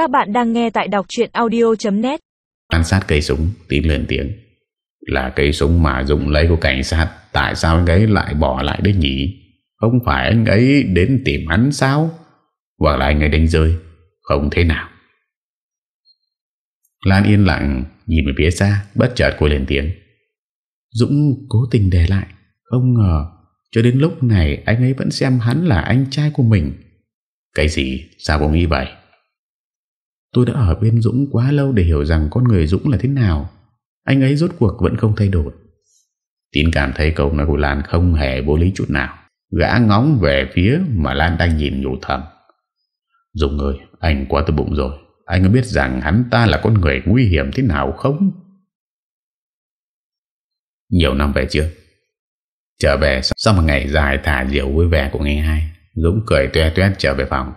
Các bạn đang nghe tại đọc chuyện audio.net Quan sát cây súng Tín lên tiếng. Là cây súng mà Dũng lấy của cảnh sát, Tại sao anh ấy lại bỏ lại đấy nhỉ? Không phải anh ấy đến tìm hắn sao? Hoặc là anh ấy đánh rơi? Không thế nào. Lan yên lặng, Nhìn về phía xa, Bất chợt cô lên tiếng. Dũng cố tình để lại. Không ngờ, cho đến lúc này, anh ấy vẫn xem hắn là anh trai của mình. Cái gì? Sao cô nghĩ vậy? Tôi đã ở bên Dũng quá lâu để hiểu rằng con người Dũng là thế nào. Anh ấy rốt cuộc vẫn không thay đổi. Tín cảm thấy câu nói của Lan không hề vô lý chút nào. Gã ngóng về phía mà Lan đang nhìn nhủ thầm. Dũng ơi, anh quá từ bụng rồi. Anh có biết rằng hắn ta là con người nguy hiểm thế nào không? Nhiều năm về trước, Trở về sau một ngày dài thả diệu vui vẻ của ngày hai, Dũng cười tuê tuét trở về phòng.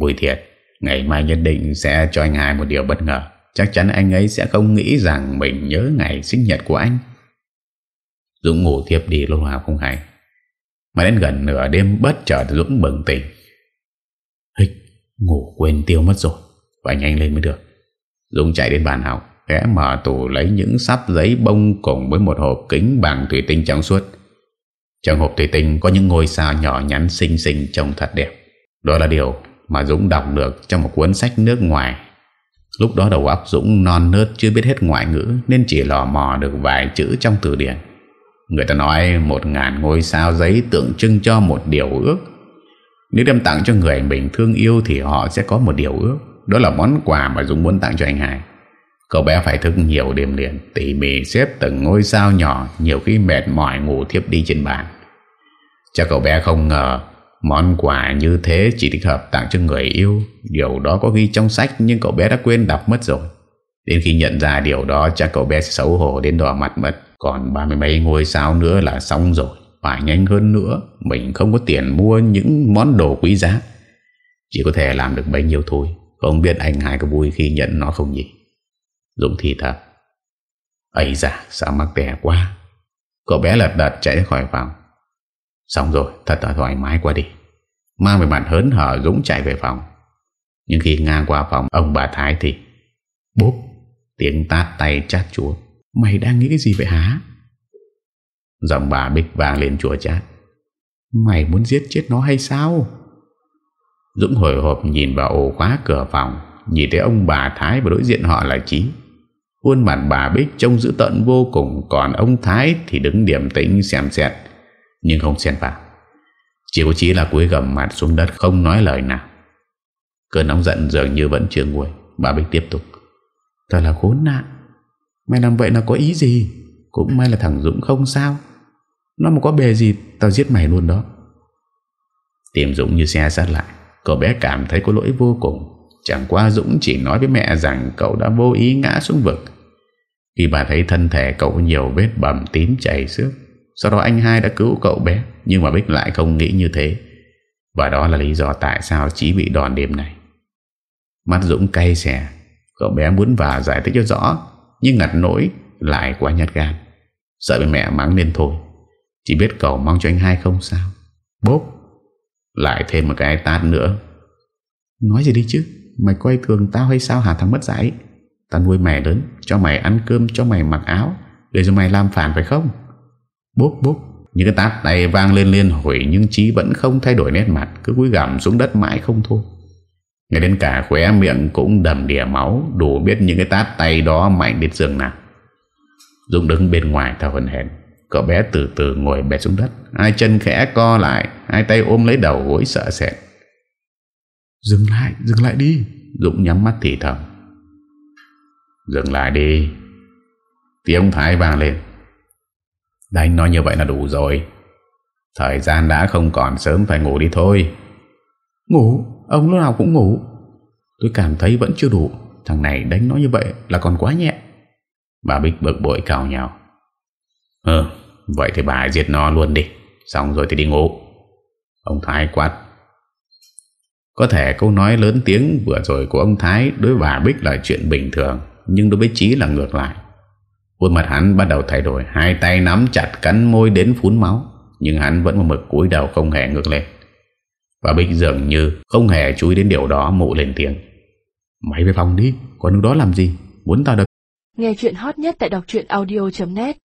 Vui thiệt Ngày mai nhất định sẽ cho anh hai một điều bất ngờ. Chắc chắn anh ấy sẽ không nghĩ rằng Mình nhớ ngày sinh nhật của anh. Dũng ngủ tiếp đi lâu nào không hay. Mà đến gần nửa đêm bất chợt Dũng bừng tỉnh. Hích Ngủ quên tiêu mất rồi. Phải nhanh lên mới được. Dũng chạy đến bàn học, Ghé mở tủ lấy những sắp giấy bông Cùng với một hộp kính bằng thủy tinh trắng suốt. Trong hộp thủy tinh Có những ngôi sao nhỏ nhắn xinh xinh Trông thật đẹp. Đó là điều mà Dũng đọc được Trong một cuốn sách nước ngoài. Lúc đó đầu óc Dũng non nớt, Chưa biết hết ngoại ngữ, Nên chỉ lò mò được vài chữ trong từ điển. Người ta nói Một ngàn ngôi sao giấy tượng trưng cho một điều ước. Nếu đem tặng cho người mình thương yêu Thì họ sẽ có một điều ước. Đó là món quà mà Dũng muốn tặng cho anh Hải Cậu bé phải thức nhiều đêm liền, Tỉ mỉ xếp từng ngôi sao nhỏ, Nhiều khi mệt mỏi ngủ thiếp đi trên bàn. Chắc cậu bé không ngờ Món quà như thế chỉ thích hợp tặng cho người yêu. Điều đó có ghi trong sách, Nhưng cậu bé đã quên đọc mất rồi. Đến khi nhận ra điều đó, Chắc cậu bé xấu hổ đến đỏ mặt mất. Còn ba mươi mấy ngôi sao nữa là xong rồi. Phải nhanh hơn nữa, Mình không có tiền mua những món đồ quý giá. Chỉ có thể làm được bấy nhiêu thôi. Không biết anh hai có vui khi nhận nó không nhỉ? Dũng thì thật ấy dạ sao mắc tè quá. Cậu bé lật đật chạy khỏi phòng. Xong rồi thật là thoải mái quá đi. Mang về mặt hớn hở Dũng chạy về phòng. Nhưng khi ngang qua phòng, ông bà Thái thì Bốp Tiếng tát tay chát chúa. Mày đang nghĩ cái gì vậy hả? Giọng bà Bích vàng lên chùa chát. Mày muốn giết chết nó hay sao? Dũng hồi hộp nhìn vào ổ khóa cửa phòng, Nhìn thấy ông bà Thái và đối diện họ là Chí. Khuôn mặt bà Bích trông dữ tận vô cùng, Còn ông Thái thì đứng điềm tĩnh, xem xét. Nhưng không xen vào. Chỉ có Chí là cúi gầm mặt xuống đất, Không nói lời nào. Cơn nóng giận dường như vẫn chưa nguôi Bà Bích tiếp tục. Thật là khốn nạn. Mày làm vậy là có ý gì? Cũng may là thằng Dũng không sao. Nó mà có bề gì, tao giết mày luôn đó. Tìm Dũng như xe sát lại. Cậu bé cảm thấy có lỗi vô cùng. Chẳng qua Dũng chỉ nói với mẹ rằng Cậu đã vô ý ngã xuống vực. Khi bà thấy thân thể cậu nhiều vết bầm tím chảy xước sau đó anh hai đã cứu cậu bé, Nhưng mà Bích lại không nghĩ như thế. Và đó là lý do tại sao chí bị đòn đêm này. Mắt Dũng cay xè, Cậu bé muốn vào giải thích cho rõ, Nhưng ngặt nỗi lại quá nhát gan. Sợ bị mẹ mắng nên thôi. Chỉ biết cậu mong cho anh hai không sao? Bốp, Lại thêm một cái tát nữa. Nói gì đi chứ, Mày quay thường tao hay sao hả thằng mất dạy? Tao nuôi mày lớn, Cho mày ăn cơm, cho mày mặc áo, Để cho mày làm phản phải không? Bốp bốp. Những cái tát này vang lên liên hồi Nhưng Chí vẫn không thay đổi nét mặt Cứ cúi gằm xuống đất mãi không thôi. Ngay đến cả khóe miệng cũng đầm đìa máu Đủ biết những cái tát tay đó mạnh đến giường nào. Dũng đứng bên ngoài thở hồn hển. Cậu bé từ từ ngồi bệt xuống đất. Hai chân khẽ co lại Hai tay ôm lấy đầu gối sợ sệt. Dừng lại, dừng lại đi. Dũng nhắm mắt thì thầm. Dừng lại đi. Tiếng Thái vang lên Đánh nói như vậy là đủ rồi. Thời gian đã không còn sớm phải ngủ đi thôi. Ngủ? Ông lúc nào cũng ngủ. Tôi cảm thấy vẫn chưa đủ. Thằng này đánh nó như vậy là còn quá nhẹ. Bà Bích bực bội cào nhau Ừ Vậy thì bà giết nó luôn đi. Xong rồi thì đi ngủ. Ông Thái quát. Có thể câu nói lớn tiếng vừa rồi của ông Thái đối với bà Bích là chuyện bình thường, nhưng đối với Trí là ngược lại. Khuôn mặt hắn bắt đầu thay đổi, hai tay nắm chặt cắn môi đến phún máu, nhưng hắn vẫn một mực cúi đầu không hề ngược lên. và Bích dường như không hề chú ý đến điều đó mụ lên tiếng. Mày về phòng đi Còn đứng đó làm gì Muốn tao được Nghe chuyện hot nhất tại đọc audio.net